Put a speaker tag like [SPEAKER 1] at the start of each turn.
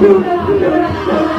[SPEAKER 1] Do it, it, it.